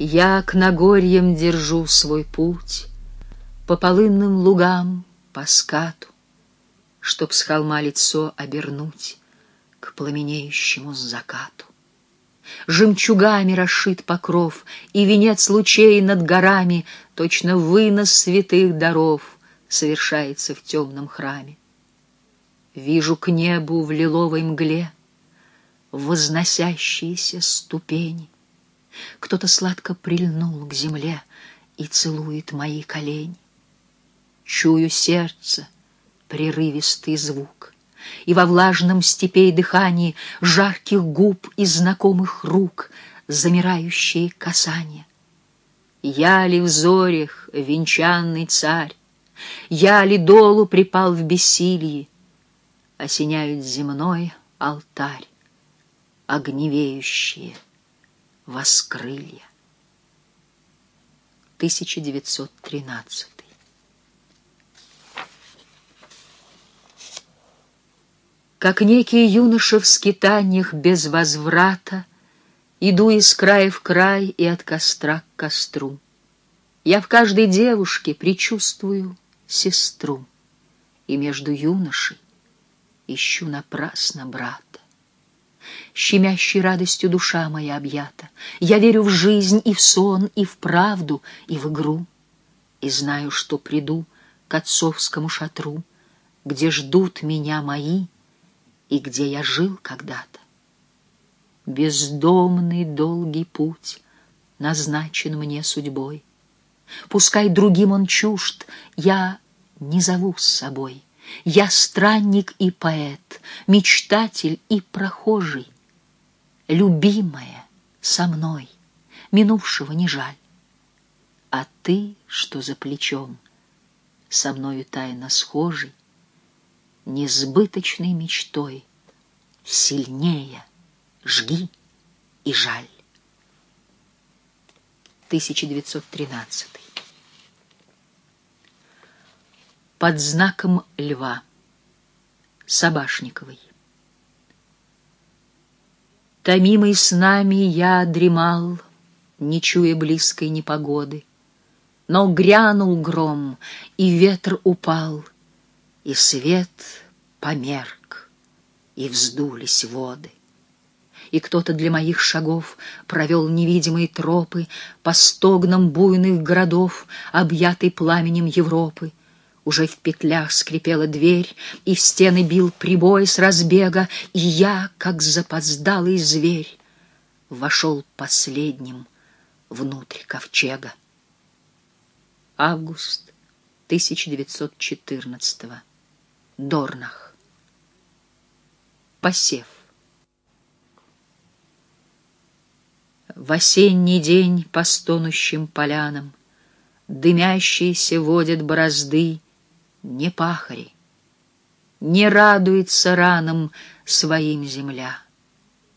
Я к Нагорьям держу свой путь, По полынным лугам, по скату, Чтоб с холма лицо обернуть К пламенеющему закату. Жемчугами расшит покров, И венец лучей над горами, Точно вынос святых даров, Совершается в темном храме. Вижу к небу в лиловой мгле Возносящиеся ступени. Кто-то сладко прильнул к земле И целует мои колени. Чую сердце, прерывистый звук — и во влажном степей дыхании жарких губ и знакомых рук замирающие касания. Я ли в зорях венчанный царь, я ли долу припал в бессилии, осеняют земной алтарь, огневеющие воскрылья. 1913 Как некий юноша в скитаниях без возврата, Иду из края в край и от костра к костру. Я в каждой девушке предчувствую сестру, И между юношей ищу напрасно брата. Щемящей радостью душа моя объята, Я верю в жизнь и в сон, и в правду, и в игру, И знаю, что приду к отцовскому шатру, Где ждут меня мои — и где я жил когда-то. Бездомный долгий путь назначен мне судьбой. Пускай другим он чужд, я не зову с собой. Я странник и поэт, мечтатель и прохожий. Любимая со мной, минувшего не жаль. А ты, что за плечом, со мною тайно схожий, несбыточной мечтой. Сильнее жги и жаль. 1913 Под знаком льва Собашниковой Томимый с нами я дремал, Не чуя близкой непогоды, Но грянул гром, и ветер упал — и свет померк, и вздулись воды. И кто-то для моих шагов провел невидимые тропы По стогнам буйных городов, объятый пламенем Европы. Уже в петлях скрипела дверь, и в стены бил прибой с разбега, И я, как запоздалый зверь, вошел последним внутрь ковчега. Август 1914 года. Дорнах. Посев. В осенний день по стонущим полянам Дымящиеся водят борозды Не пахари, не радуется ранам Своим земля,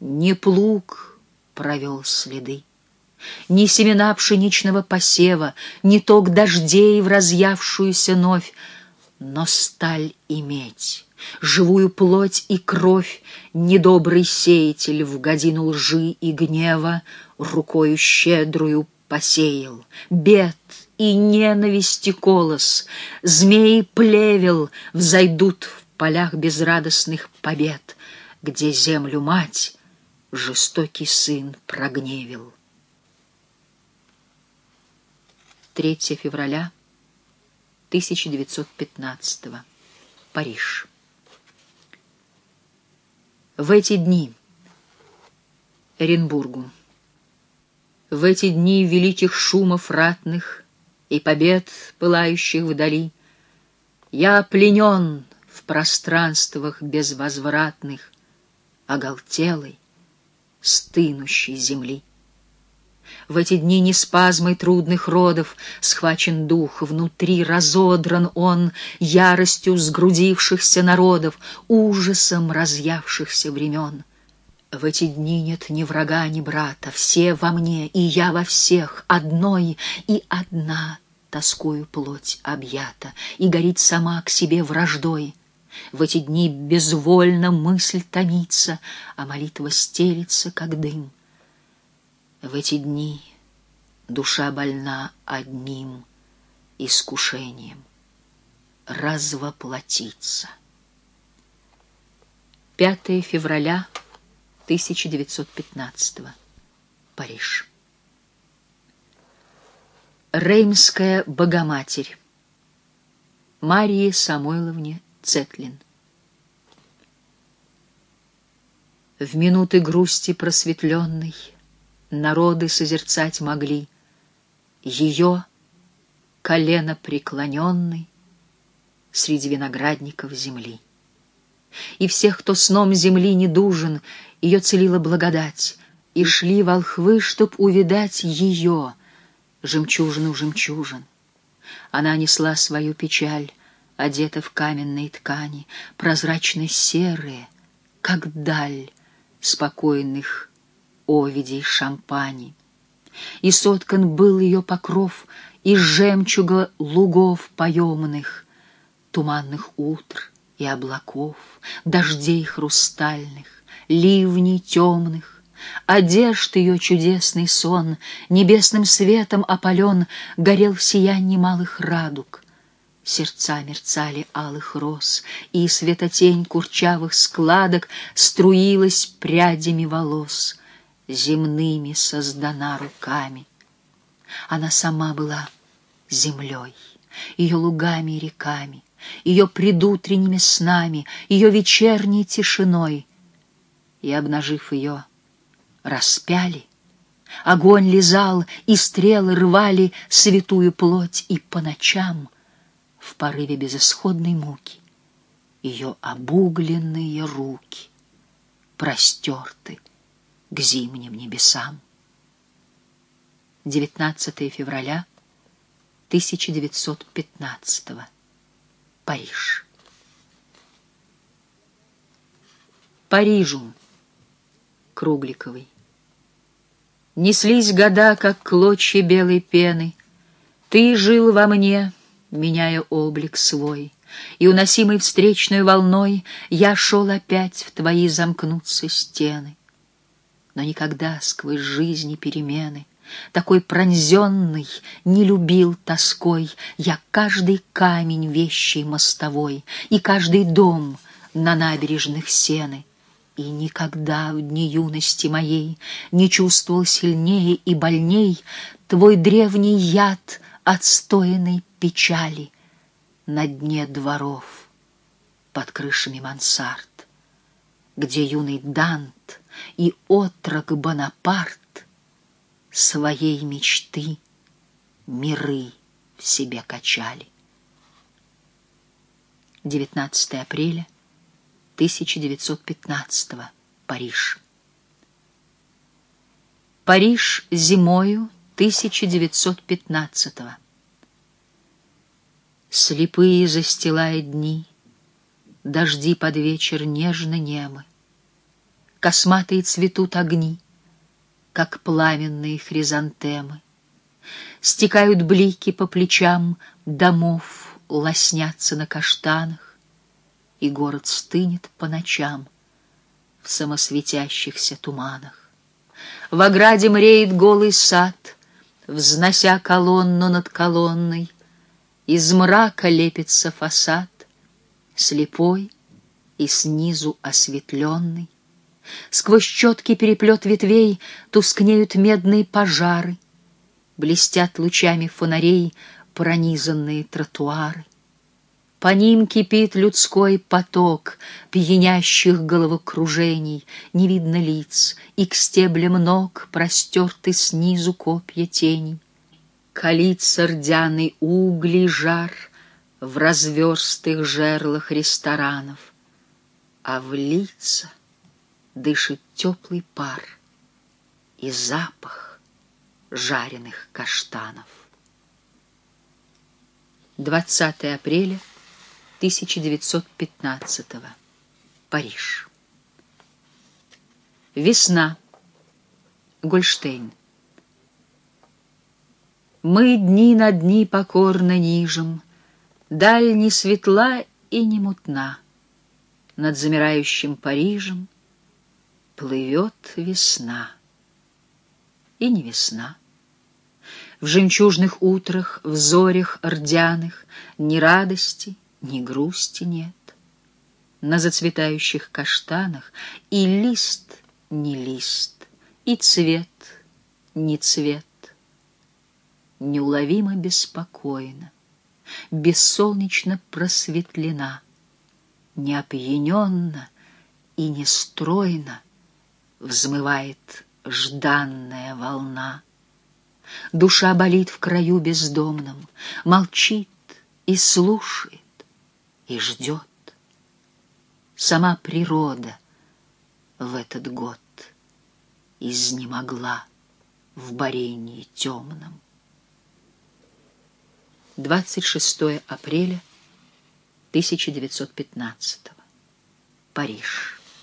Не плуг провел следы. Ни семена пшеничного посева, Ни ток дождей в разъявшуюся новь но сталь иметь, живую плоть и кровь Недобрый сеятель в годину лжи и гнева Рукою щедрую посеял, бед и ненависти колос, Змеи плевел взойдут в полях безрадостных побед, Где землю мать жестокий сын прогневил. 3 февраля 1915 Париж. В эти дни Оренбургу, в эти дни великих шумов ратных и побед, пылающих вдали, я пленен в пространствах безвозвратных, оголтелой, стынущей земли. В эти дни не спазмой трудных родов Схвачен дух, внутри разодран он Яростью сгрудившихся народов, Ужасом разъявшихся времен. В эти дни нет ни врага, ни брата, Все во мне, и я во всех, Одной и одна тоскою плоть объята И горит сама к себе враждой. В эти дни безвольно мысль томится, А молитва стелится, как дым. В эти дни Душа больна одним искушением — развоплотиться. 5 февраля 1915 Париж. Реймская Богоматерь Марии Самойловне Цетлин В минуты грусти просветленной Народы созерцать могли Ее колено преклоненный Среди виноградников земли. И всех, кто сном земли не дужен, Ее целила благодать, И шли волхвы, чтоб увидать Ее, жемчужину жемчужин. Она несла свою печаль, одета в каменные ткани, прозрачно серые, как даль спокойных овидей шампани. И соткан был ее покров из жемчуга лугов поемных, туманных утр и облаков, дождей хрустальных, ливней темных, Одежд ее чудесный сон, Небесным светом опален, Горел в сиянии малых радуг. Сердца мерцали алых роз, И светотень курчавых складок Струилась прядями волос, Земными создана руками. Она сама была землей, Ее лугами и реками, Ее предутренними снами, Ее вечерней тишиной. И, обнажив ее, распяли. Огонь лизал, и стрелы рвали святую плоть, и по ночам, в порыве безысходной муки, ее обугленные руки простерты к зимним небесам. 19 февраля 1915 Париж. Парижу Кругликовой. Неслись года, как клочья белой пены. Ты жил во мне, меняя облик свой, И, уносимый встречной волной, Я шел опять в твои замкнуться стены. Но никогда сквозь жизни перемены Такой пронзенный не любил тоской. Я каждый камень вещей мостовой И каждый дом на набережных сены — и никогда в дни юности моей Не чувствовал сильнее и больней Твой древний яд отстоянной печали На дне дворов, под крышами мансард, Где юный Дант и отрок Бонапарт Своей мечты миры в себе качали. 19 апреля 1915 Париж. Париж зимою 1915 Слепые застилая дни, Дожди под вечер нежно немы, Косматые цветут огни, Как пламенные хризантемы. Стекают блики по плечам Домов, лоснятся на каштанах, и город стынет по ночам в самосветящихся туманах. В ограде мреет голый сад, взнося колонну над колонной, из мрака лепится фасад, слепой и снизу осветленный. Сквозь четкий переплет ветвей тускнеют медные пожары, блестят лучами фонарей пронизанные тротуары. По ним кипит людской поток Пьянящих головокружений, Не видно лиц, и к стеблям ног Простерты снизу копья теней. Калится рдяный угли жар В разверстых жерлах ресторанов, А в лица дышит теплый пар И запах жареных каштанов. 20 апреля 1915 Париж. Весна. Гольштейн. Мы дни на дни покорно нижем, Даль не светла и не мутна. Над замирающим Парижем Плывет весна. И не весна. В жемчужных утрах, в зорях рдяных Ни радости, ни грусти нет. На зацветающих каштанах И лист не лист, и цвет не цвет. Неуловимо беспокойно, Бессолнечно просветлена, Не и нестройно Взмывает жданная волна. Душа болит в краю бездомном, Молчит и слушает, и ждет. Сама природа в этот год Изнемогла в борении темном. 26 апреля 1915 Париж